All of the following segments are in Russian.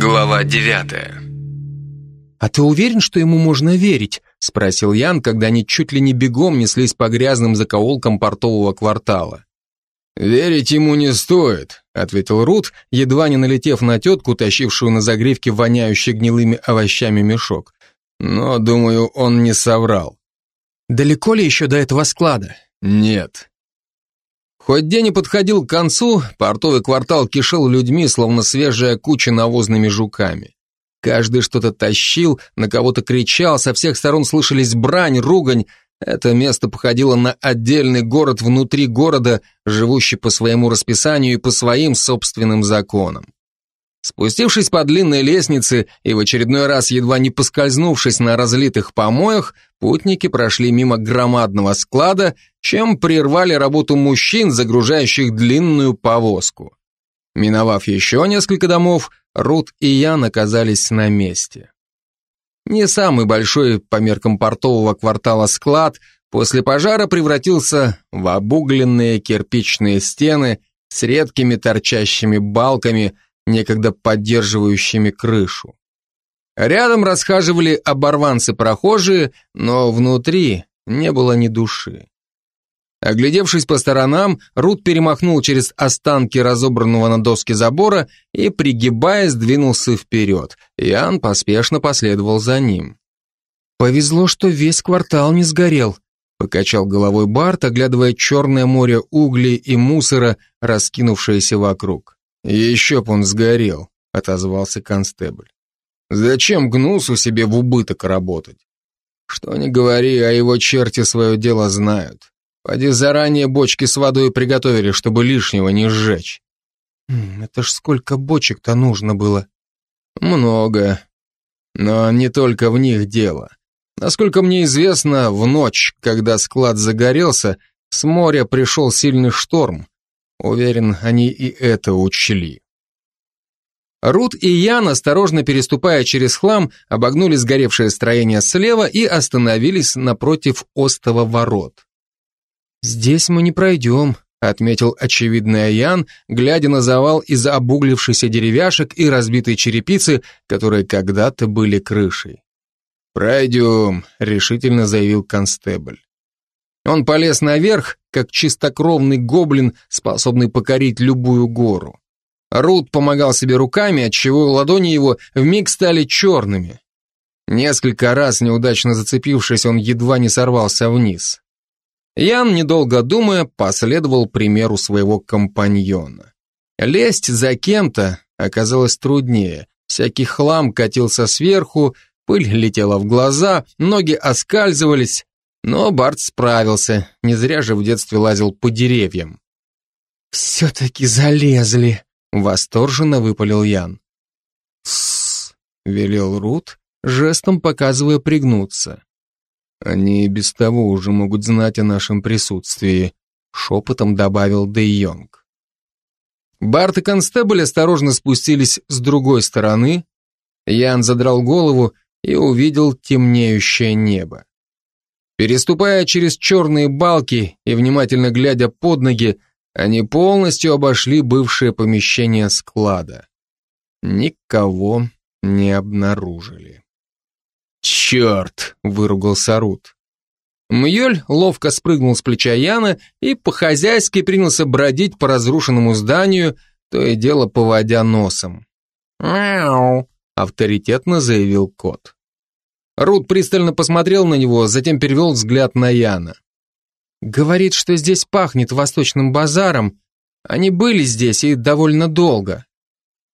Глава девятая «А ты уверен, что ему можно верить?» — спросил Ян, когда они чуть ли не бегом неслись по грязным закоулкам портового квартала. «Верить ему не стоит», — ответил Рут, едва не налетев на тетку, тащившую на загривке воняющий гнилыми овощами мешок. «Но, думаю, он не соврал». «Далеко ли еще до этого склада?» «Нет». Хоть день и подходил к концу, портовый квартал кишел людьми, словно свежая куча навозными жуками. Каждый что-то тащил, на кого-то кричал, со всех сторон слышались брань, ругань, это место походило на отдельный город внутри города, живущий по своему расписанию и по своим собственным законам. Спустившись по длинной лестнице и в очередной раз едва не поскользнувшись на разлитых помоях, путники прошли мимо громадного склада, чем прервали работу мужчин, загружающих длинную повозку. Миновав еще несколько домов, Рут и Ян оказались на месте. Не самый большой по меркам портового квартала склад после пожара превратился в обугленные кирпичные стены с редкими торчащими балками, некогда поддерживающими крышу. Рядом расхаживали оборванцы-прохожие, но внутри не было ни души. Оглядевшись по сторонам, Рут перемахнул через останки разобранного на доске забора и, пригибаясь, двинулся вперед. Ян поспешно последовал за ним. «Повезло, что весь квартал не сгорел», — покачал головой Барт, оглядывая черное море углей и мусора, раскинувшееся вокруг. «Еще б он сгорел», — отозвался констебль. «Зачем Гнусу себе в убыток работать? Что ни говори, а его черти свое дело знают. Поди заранее бочки с водой приготовили, чтобы лишнего не сжечь. Это ж сколько бочек-то нужно было. Много. Но не только в них дело. Насколько мне известно, в ночь, когда склад загорелся, с моря пришел сильный шторм. Уверен, они и это учли. Рут и Ян, осторожно переступая через хлам, обогнули сгоревшее строение слева и остановились напротив остова ворот. «Здесь мы не пройдем», — отметил очевидный Аян, глядя на завал из обуглившихся деревяшек и разбитой черепицы, которые когда-то были крышей. «Пройдем», — решительно заявил констебль. Он полез наверх, как чистокровный гоблин, способный покорить любую гору. Рут помогал себе руками, отчего ладони его вмиг стали черными. Несколько раз, неудачно зацепившись, он едва не сорвался вниз. Ян, недолго думая, последовал примеру своего компаньона. Лезть за кем-то оказалось труднее. Всякий хлам катился сверху, пыль летела в глаза, ноги оскальзывались, но Барт справился, не зря же в детстве лазил по деревьям. «Все-таки залезли!» — восторженно выпалил Ян. «Тссс!» — велел Рут, жестом показывая пригнуться. Они и без того уже могут знать о нашем присутствии, шепотом добавил Де Йонг. Барт и Констебль осторожно спустились с другой стороны. Ян задрал голову и увидел темнеющее небо. Переступая через черные балки и внимательно глядя под ноги, они полностью обошли бывшее помещение склада. Никого не обнаружили. «Черт!» — выругался Рут. Мьёль ловко спрыгнул с плеча Яна и по-хозяйски принялся бродить по разрушенному зданию, то и дело поводя носом. «Мяу!» — авторитетно заявил кот. Рут пристально посмотрел на него, затем перевел взгляд на Яна. «Говорит, что здесь пахнет восточным базаром. Они были здесь и довольно долго».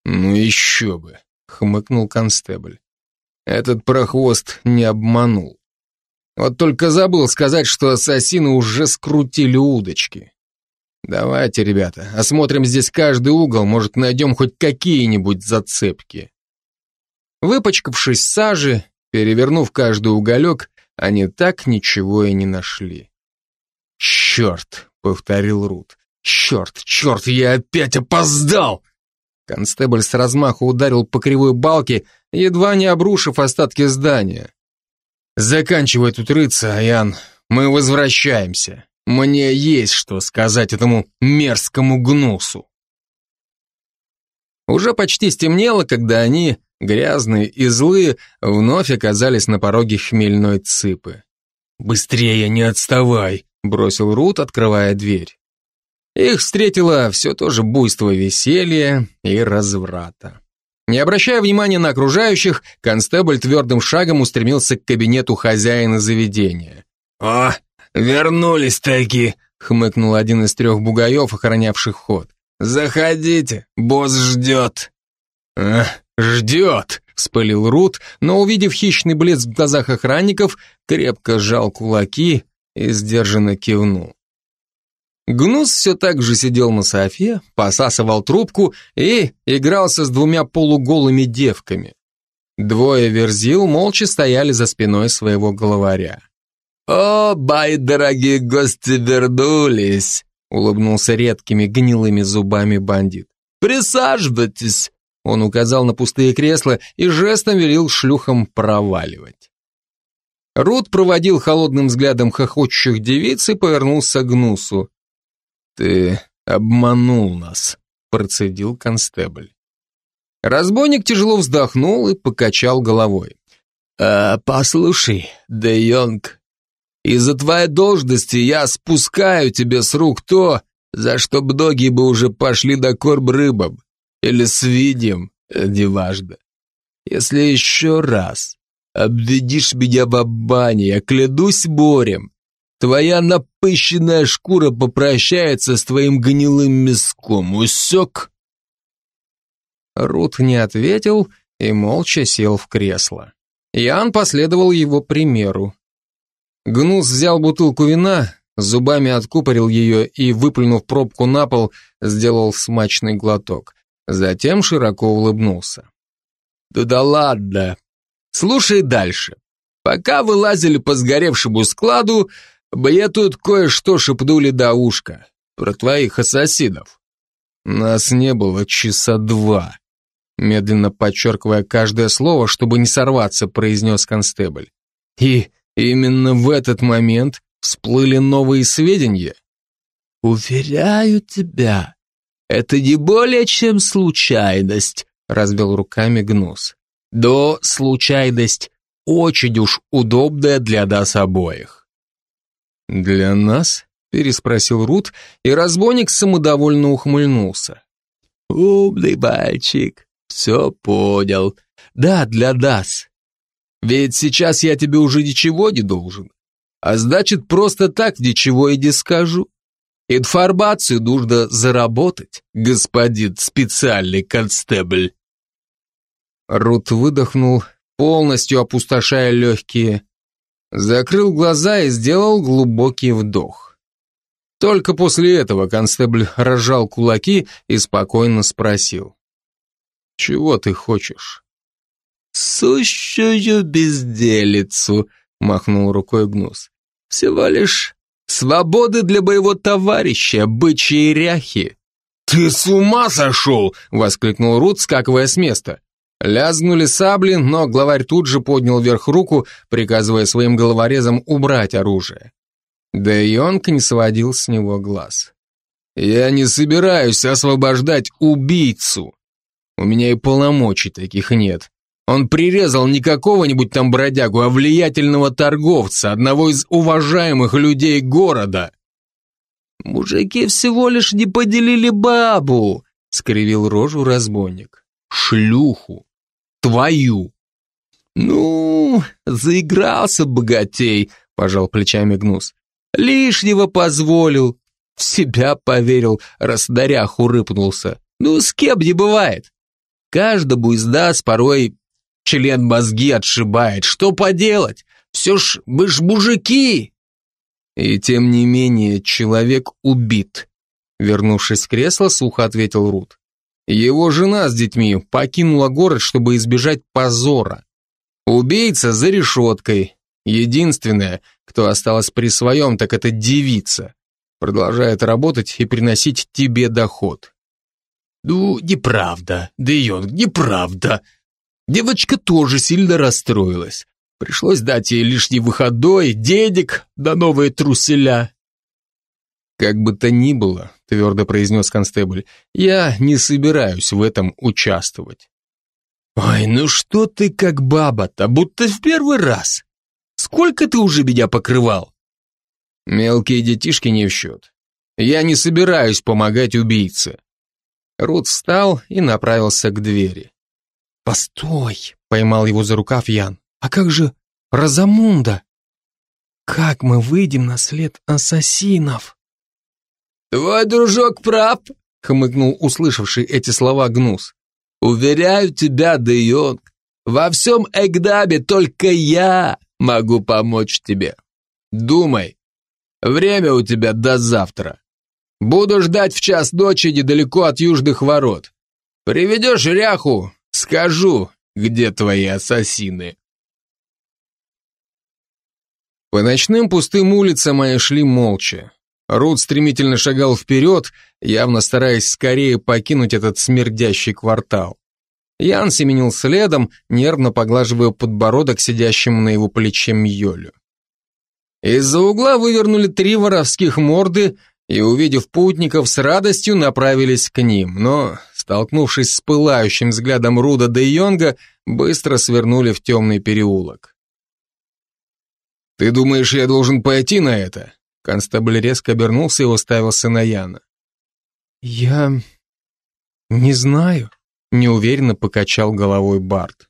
«Ну еще бы», — хмыкнул констебль. Этот прохвост не обманул. Вот только забыл сказать, что ассасины уже скрутили удочки. Давайте, ребята, осмотрим здесь каждый угол, может, найдем хоть какие-нибудь зацепки. Выпачкавшись в саже, перевернув каждый уголек, они так ничего и не нашли. «Черт!» — повторил Рут. «Черт, черт, я опять опоздал!» Констебль с размаху ударил по кривой балке, едва не обрушив остатки здания. «Заканчивай тут рыться, Аян, мы возвращаемся». Мне есть что сказать этому мерзкому гнусу. Уже почти стемнело, когда они, грязные и злые, вновь оказались на пороге хмельной цыпы. «Быстрее, не отставай!» — бросил Рут, открывая дверь. Их встретило все то же буйство веселья и разврата. Не обращая внимания на окружающих, констебль твердым шагом устремился к кабинету хозяина заведения. «О, вернулись таки!» — хмыкнул один из трех бугаев, охранявших ход. «Заходите, босс ждет». «А, ждет», — вспылил Рут, но, увидев хищный блеск в глазах охранников, крепко сжал кулаки и сдержанно кивнул. Гнус все так же сидел на софе, посасывал трубку и игрался с двумя полуголыми девками. Двое верзил молча стояли за спиной своего главаря. «О, бай, дорогие гости, вернулись!» улыбнулся редкими гнилыми зубами бандит. «Присаживайтесь!» Он указал на пустые кресла и жестом велел шлюхам проваливать. Рут проводил холодным взглядом хохочущих девиц и повернулся к Гнусу. «Ты обманул нас», — процедил констебль. Разбойник тяжело вздохнул и покачал головой. «А, «Послушай, Де Йонг, из-за твоей должности я спускаю тебе с рук то, за что бдоги бы уже пошли до корм рыбам или свиньям, э, неважно. Если еще раз обведишь меня в бане, я клянусь морем, твоя напыщенная шкура попрощается с твоим гнилым мяском, усек?» Рут не ответил и молча сел в кресло. Ян последовал его примеру. Гнус взял бутылку вина, зубами откупорил ее и, выплюнув пробку на пол, сделал смачный глоток. Затем широко улыбнулся. «Да да ладно. Слушай дальше. Пока вы лазили по сгоревшему складу, мне тут кое-что шепнули до ушка. Про твоих ассасинов. Нас не было часа два. Медленно подчеркивая каждое слово, чтобы не сорваться, произнес констебль. И именно в этот момент всплыли новые сведения. «Уверяю тебя, это не более чем случайность», — развел руками Гнус. «Да случайность очень уж удобная для нас обоих». «Для нас?» — переспросил Рут, и разбойник самодовольно ухмыльнулся. «Умный мальчик, все понял. Да, для нас. Ведь сейчас я тебе уже ничего не должен. А значит, просто так ничего и не скажу. Информацию нужно заработать, господин специальный констебль. Рут выдохнул, полностью опустошая легкие, закрыл глаза и сделал глубокий вдох. Только после этого констебль разжал кулаки и спокойно спросил. «Чего ты хочешь?» сущую безделицу», — махнул рукой Гнус. «Всего лишь свободы для моего товарища, бычьи ряхи». «Ты с ума сошел!» — воскликнул Рут, скакивая с места. Лязгнули сабли, но главарь тут же поднял вверх руку, приказывая своим головорезам убрать оружие. Да Йонг не сводил с него глаз. «Я не собираюсь освобождать убийцу. У меня и полномочий таких нет. Он прирезал не какого-нибудь там бродягу, а влиятельного торговца, одного из уважаемых людей города. «Мужики всего лишь не поделили бабу», — скривил рожу разбойник. «Шлюху. Твою». «Ну, заигрался богатей», — пожал плечами Гнус. «Лишнего позволил. В себя поверил, раз даряху рыпнулся. Ну, с кем не бывает. Каждому из нас порой Член мозги отшибает. Что поделать? Все ж мы ж мужики. И тем не менее человек убит. Вернувшись в кресло, сухо ответил Рут. Его жена с детьми покинула город, чтобы избежать позора. Убийца за решеткой. Единственное, кто осталась при своем, так это девица. Продолжает работать и приносить тебе доход. Ну, неправда, Дейонг, неправда, Девочка тоже сильно расстроилась. Пришлось дать ей лишний выходной, денег да новые труселя. Как бы то ни было, твердо произнес констебль, я не собираюсь в этом участвовать. Ой, ну что ты как баба-то, будто в первый раз. Сколько ты уже меня покрывал? Мелкие детишки не в счет. Я не собираюсь помогать убийце. Рут встал и направился к двери. «Постой!» — поймал его за рукав Ян. «А как же Розамунда? Как мы выйдем на след ассасинов?» «Твой дружок прав», — хмыкнул услышавший эти слова Гнус. «Уверяю тебя, Де Йонг, во всем Эгдабе только я могу помочь тебе. Думай, время у тебя до завтра. Буду ждать в час ночи недалеко от южных ворот. Приведешь ряху, скажу, где твои ассасины». По ночным пустым улицам они шли молча. Рут стремительно шагал вперед, явно стараясь скорее покинуть этот смердящий квартал. Ян семенил следом, нервно поглаживая подбородок сидящему на его плече Мьолю. Из-за угла вывернули три воровских морды и, увидев путников, с радостью направились к ним, но, столкнувшись с пылающим взглядом Руда де Йонга, быстро свернули в темный переулок. «Ты думаешь, я должен пойти на это?» Констебль резко обернулся и уставился на Яна. «Я... не знаю», — неуверенно покачал головой Барт.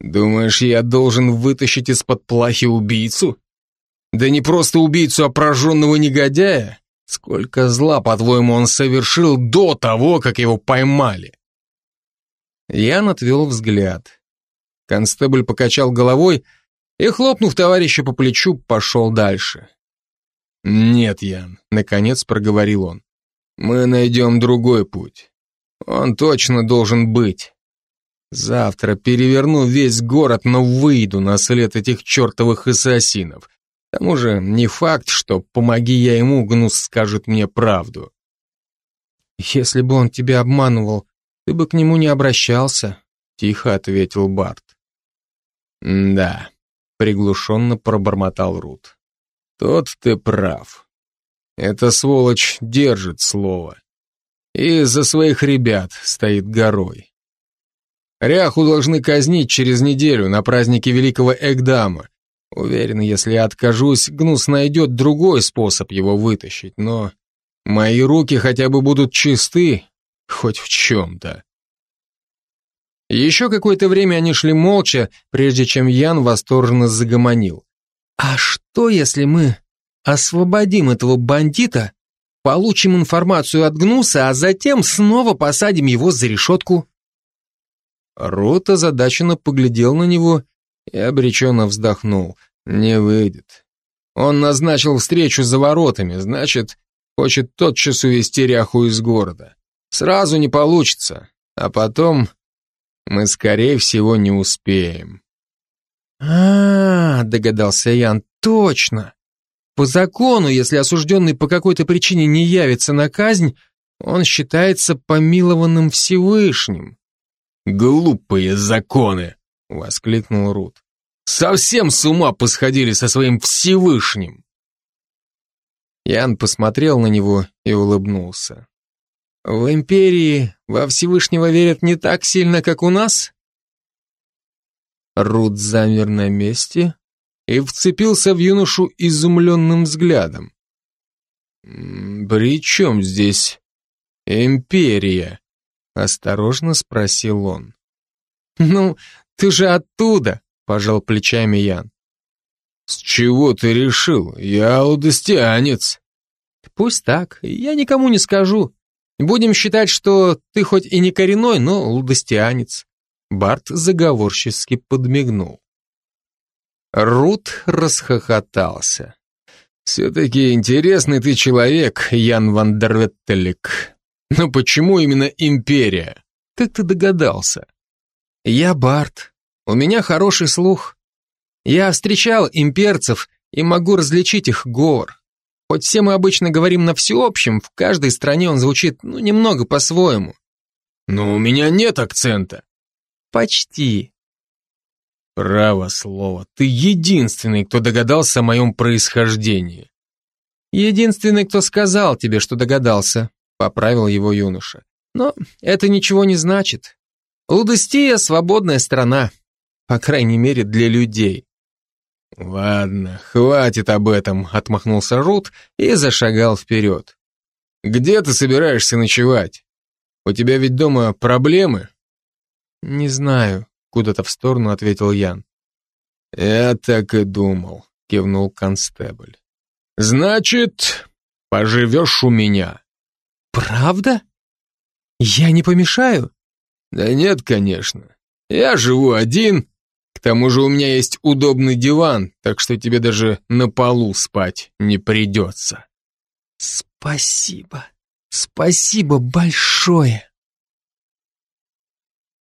«Думаешь, я должен вытащить из-под плахи убийцу? Да не просто убийцу, а прожженного негодяя? Сколько зла, по-твоему, он совершил до того, как его поймали?» Ян отвел взгляд. Констебль покачал головой и, хлопнув товарища по плечу, пошел дальше. «Нет, Ян», — наконец проговорил он. «Мы найдем другой путь. Он точно должен быть. Завтра переверну весь город, но выйду на след этих чертовых ассасинов. К тому же не факт, что «помоги я ему», Гнус скажет мне правду». «Если бы он тебя обманывал, ты бы к нему не обращался», — тихо ответил Барт. «Да», — приглушенно пробормотал Рут. Тот ты прав. Эта сволочь держит слово. И за своих ребят стоит горой. Ряху должны казнить через неделю на празднике Великого Эгдама. Уверен, если я откажусь, Гнус найдет другой способ его вытащить, но мои руки хотя бы будут чисты, хоть в чем-то. Еще какое-то время они шли молча, прежде чем Ян восторженно загомонил. А что, если мы освободим этого бандита, получим информацию от Гнуса, а затем снова посадим его за решетку? Рот озадаченно поглядел на него и обреченно вздохнул. Не выйдет. Он назначил встречу за воротами, значит, хочет тотчас увести ряху из города. Сразу не получится, а потом мы, скорее всего, не успеем. А, -а, -а догадался Ян, точно. По закону, если осужденный по какой-то причине не явится на казнь, он считается помилованным Всевышним. «Глупые законы!» — воскликнул Рут. «Совсем с ума посходили со своим Всевышним!» Ян посмотрел на него и улыбнулся. «В империи во Всевышнего верят не так сильно, как у нас?» Рут замер на месте и вцепился в юношу изумленным взглядом. «При чем здесь империя?» — осторожно спросил он. «Ну, ты же оттуда!» — пожал плечами Ян. «С чего ты решил? Я удостианец». «Пусть так, я никому не скажу. Будем считать, что ты хоть и не коренной, но лудостианец. Барт заговорчески подмигнул. Рут расхохотался. «Все-таки интересный ты человек, Ян Вандерветтелик. Но почему именно империя? Как ты догадался?» «Я Барт. У меня хороший слух. Я встречал имперцев и могу различить их говор. Хоть все мы обычно говорим на всеобщем, в каждой стране он звучит, ну, немного по-своему». «Но у меня нет акцента». Почти. Право слово, ты единственный, кто догадался о моем происхождении. Единственный, кто сказал тебе, что догадался, поправил его юноша. Но это ничего не значит. Лудостия — свободная страна, по крайней мере, для людей. «Ладно, хватит об этом», — отмахнулся Рут и зашагал вперед. «Где ты собираешься ночевать? У тебя ведь дома проблемы?» «Не знаю», — куда-то в сторону ответил Ян. «Я так и думал», — кивнул констебль. «Значит, поживешь у меня». «Правда? Я не помешаю?» «Да нет, конечно. Я живу один, к тому же у меня есть удобный диван, так что тебе даже на полу спать не придется». «Спасибо, спасибо большое!»